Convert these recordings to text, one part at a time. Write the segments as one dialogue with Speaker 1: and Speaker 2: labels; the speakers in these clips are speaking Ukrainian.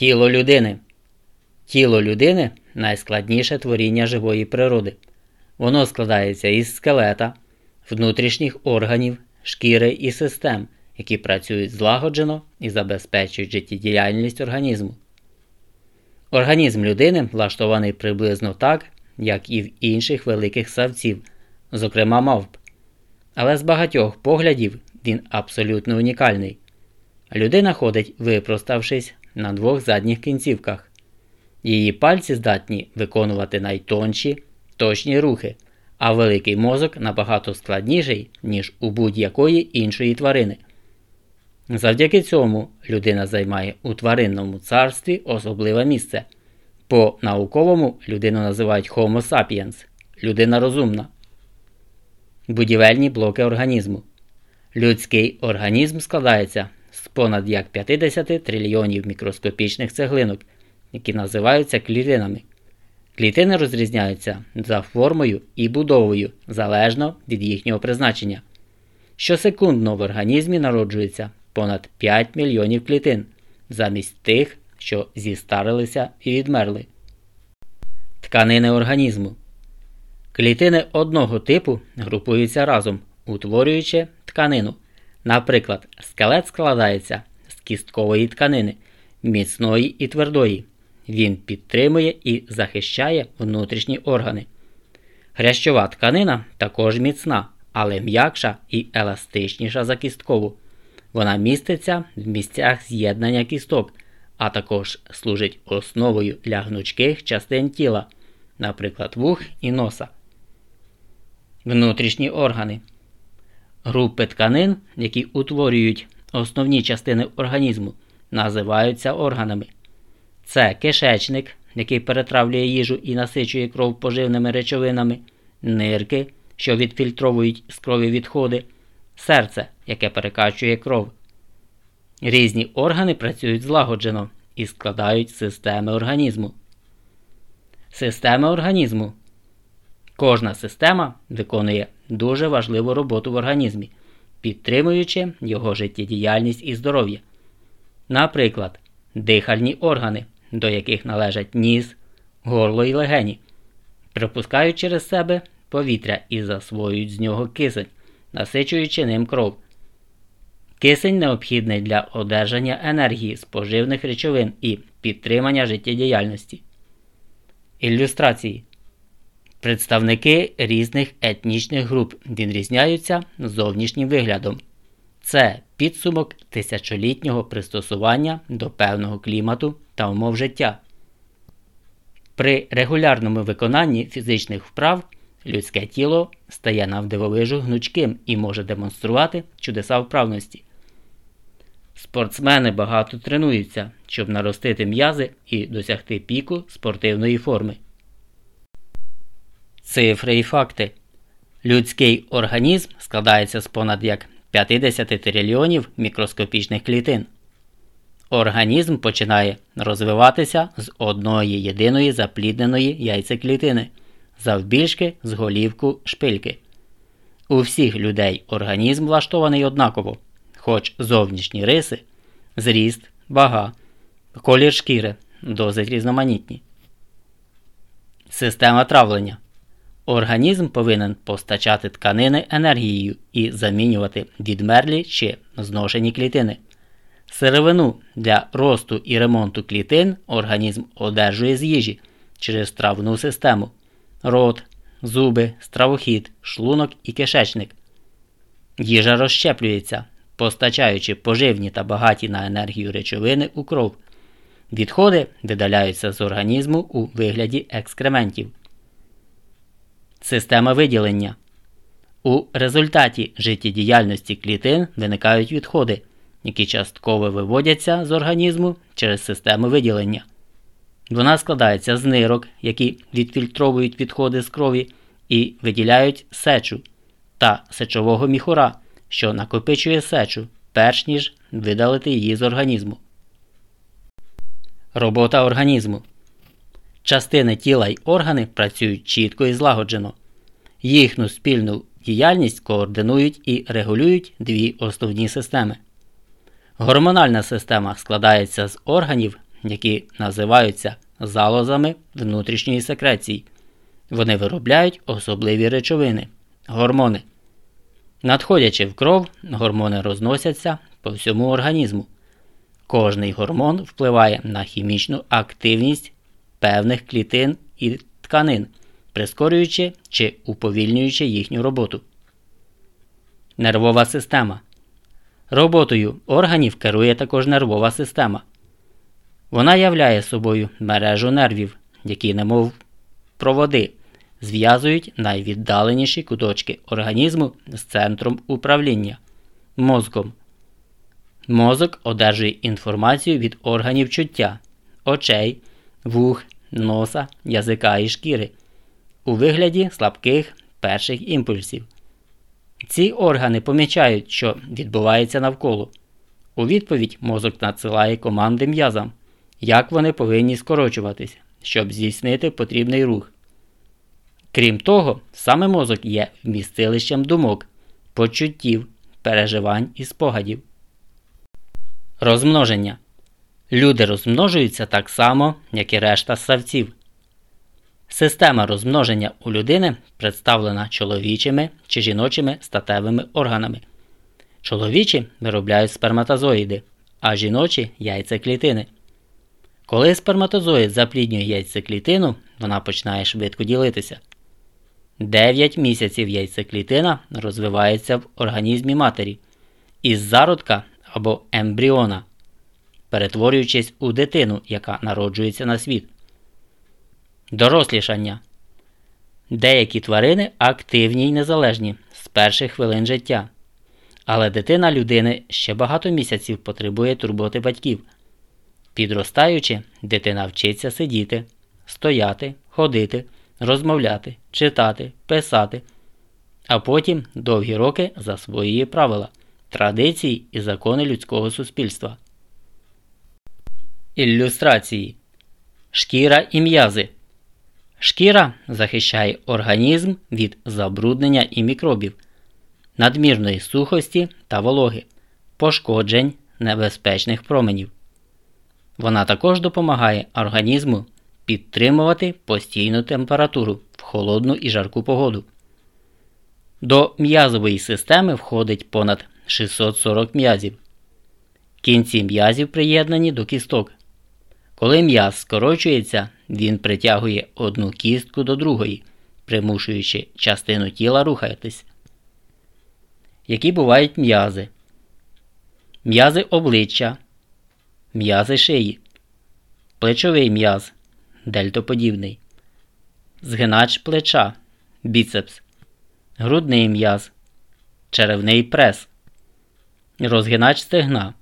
Speaker 1: Тіло людини. Тіло людини найскладніше творіння живої природи. Воно складається із скелета, внутрішніх органів, шкіри і систем, які працюють злагоджено і забезпечують життєдіяльність організму. Організм людини влаштований приблизно так, як і в інших великих савців, зокрема мавп. Але з багатьох поглядів він абсолютно унікальний. Людина ходить, випроставшись на двох задніх кінцівках. Її пальці здатні виконувати найтонші, точні рухи, а великий мозок набагато складніший, ніж у будь-якої іншої тварини. Завдяки цьому людина займає у тваринному царстві особливе місце. По науковому людину називають Homo sapiens людина розумна. Будівельні блоки організму. Людський організм складається понад як 50 трильйонів мікроскопічних цеглинок, які називаються клітинами. Клітини розрізняються за формою і будовою залежно від їхнього призначення. Щосекундно в організмі народжується понад 5 мільйонів клітин замість тих, що зістарилися і відмерли. Тканини організму. Клітини одного типу групуються разом, утворюючи тканину. Наприклад, скелет складається з кісткової тканини, міцної і твердої. Він підтримує і захищає внутрішні органи. Хрящова тканина також міцна, але м'якша і еластичніша за кісткову. Вона міститься в місцях з'єднання кісток, а також служить основою для гнучких частин тіла, наприклад, вух і носа. Внутрішні органи. Групи тканин, які утворюють основні частини організму, називаються органами. Це кишечник, який перетравлює їжу і насичує кров поживними речовинами, нирки, що відфільтровують з крові відходи, серце, яке перекачує кров. Різні органи працюють злагоджено і складають системи організму. Системи організму. Кожна система виконує дуже важливу роботу в організмі, підтримуючи його життєдіяльність і здоров'я. Наприклад, дихальні органи, до яких належать ніс, горло і легені, пропускають через себе повітря і засвоюють з нього кисень, насичуючи ним кров. Кисень необхідний для одержання енергії з поживних речовин і підтримання життєдіяльності. Ілюстрації Представники різних етнічних груп відрізняються зовнішнім виглядом. Це підсумок тисячолітнього пристосування до певного клімату та умов життя. При регулярному виконанні фізичних вправ людське тіло стає навдивовижу гнучким і може демонструвати чудеса вправності. Спортсмени багато тренуються, щоб наростити м'язи і досягти піку спортивної форми. Цифри і факти. Людський організм складається з понад як 50 трильйонів мікроскопічних клітин. Організм починає розвиватися з одної єдиної заплідненої яйцеклітини, завбільшки з голівку шпильки. У всіх людей організм влаштований однаково, хоч зовнішні риси, зріст, вага, колір шкіри досить різноманітні. Система травлення. Організм повинен постачати тканини енергією і замінювати відмерлі чи зношені клітини. Сировину для росту і ремонту клітин організм одержує з їжі через травну систему, рот, зуби, стравохід, шлунок і кишечник. Їжа розщеплюється, постачаючи поживні та багаті на енергію речовини у кров. Відходи видаляються з організму у вигляді екскрементів. Система виділення. У результаті життєдіяльності клітин виникають відходи, які частково виводяться з організму через систему виділення. Вона складається з нирок, які відфільтровують відходи з крові і виділяють сечу та сечового міхура, що накопичує сечу, перш ніж видалити її з організму. Робота організму Частини тіла й органи працюють чітко і злагоджено. Їхню спільну діяльність координують і регулюють дві основні системи. Гормональна система складається з органів, які називаються залозами внутрішньої секреції. Вони виробляють особливі речовини гормони. Надходячи в кров, гормони розносяться по всьому організму. Кожний гормон впливає на хімічну активність певних клітин і тканин, прискорюючи чи уповільнюючи їхню роботу. Нервова система. Роботою органів керує також нервова система. Вона являє собою мережу нервів, які, немов проводи, зв'язують найвіддаленіші куточки організму з центром управління мозком. Мозок одержує інформацію від органів чуття, очей, вух, носа, язика і шкіри у вигляді слабких перших імпульсів. Ці органи помічають, що відбувається навколо. У відповідь мозок надсилає команди м'язам, як вони повинні скорочуватися, щоб здійснити потрібний рух. Крім того, саме мозок є вмістилищем думок, почуттів, переживань і спогадів. Розмноження. Люди розмножуються так само, як і решта ссавців. Система розмноження у людини представлена чоловічими чи жіночими статевими органами. Чоловічі виробляють сперматозоїди, а жіночі яйцеклітини. Коли сперматозоїд запліднює яйцеклітину, вона починає швидко ділитися. 9 місяців яйцеклітина розвивається в організмі матері із зародка або ембріона, перетворюючись у дитину, яка народжується на світ. Дорослішання. Деякі тварини активні й незалежні з перших хвилин життя. Але дитина людини ще багато місяців потребує турботи батьків. Підростаючи, дитина вчиться сидіти, стояти, ходити, розмовляти, читати, писати, а потім довгі роки засвоює правила, традиції і закони людського суспільства. Ілюстрації Шкіра і м'язи. Шкіра захищає організм від забруднення і мікробів, надмірної сухості та вологи, пошкоджень небезпечних променів. Вона також допомагає організму підтримувати постійну температуру в холодну і жарку погоду. До м'язової системи входить понад 640 м'язів. Кінці м'язів приєднані до кісток. Коли м'яз скорочується, він притягує одну кістку до другої, примушуючи частину тіла рухатись. Які бувають м'язи? М'язи обличчя, м'язи шиї, плечовий м'яз, дельтоподібний, згинач плеча, біцепс, грудний м'яз, черевний прес, розгинач стегна,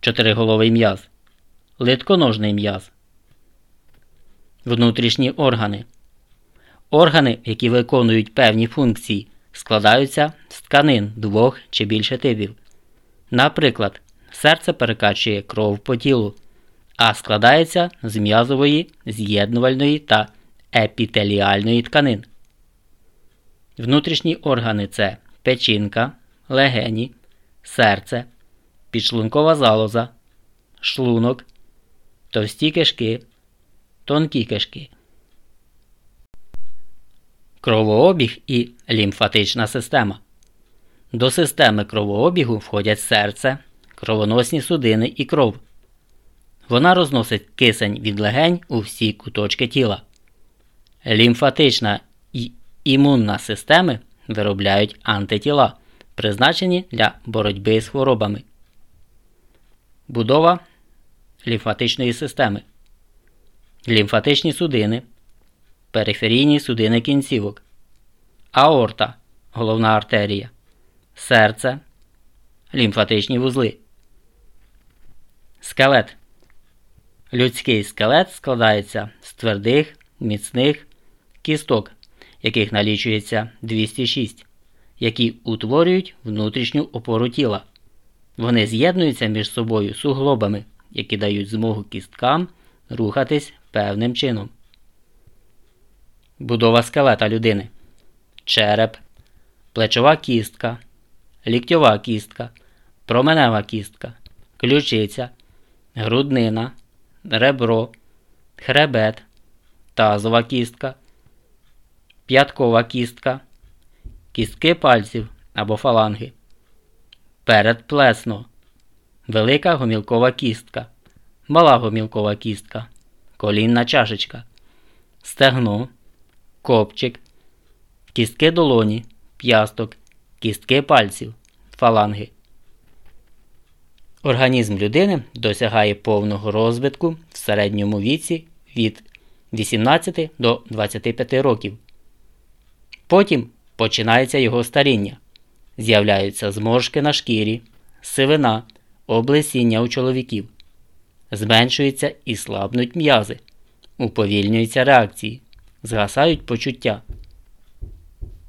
Speaker 1: чотириголовий м'яз, литконожний м'яз. Внутрішні органи. Органи, які виконують певні функції, складаються з тканин двох чи більше типів. Наприклад, серце перекачує кров по тілу, а складається з м'язової, з'єднувальної та епітеліальної тканин. Внутрішні органи це печінка, легені, серце, підшлункова залоза, шлунок, товсті кишки, тонкі кишки. Кровообіг і лімфатична система. До системи кровообігу входять серце, кровоносні судини і кров. Вона розносить кисень від легень у всі куточки тіла. Лімфатична і імунна системи виробляють антитіла, призначені для боротьби з хворобами. Будова лімфатичної системи. Лімфатичні судини, периферійні судини кінцівок, аорта головна артерія, серце, лімфатичні вузли. Скелет Людський скелет складається з твердих, міцних кісток, яких налічується 206, які утворюють внутрішню опору тіла. Вони з'єднуються між собою суглобами, які дають змогу кісткам рухатись певним чином. Будова скелета людини. Череп, плечова кістка, ліктьова кістка, променева кістка, ключиця, груднина ребро, хребет, тазова кістка, п'яткова кістка, кістки пальців або фаланги, передплесно, велика гомілкова кістка, мала гомілкова кістка, колінна чашечка, стегно, копчик, кістки долоні, п'ясток, кістки пальців, фаланги. Організм людини досягає повного розвитку в середньому віці від 18 до 25 років. Потім починається його старіння. З'являються зморшки на шкірі, сивина, облесіння у чоловіків. Зменшуються і слабнуть м'язи, уповільнюються реакції, згасають почуття.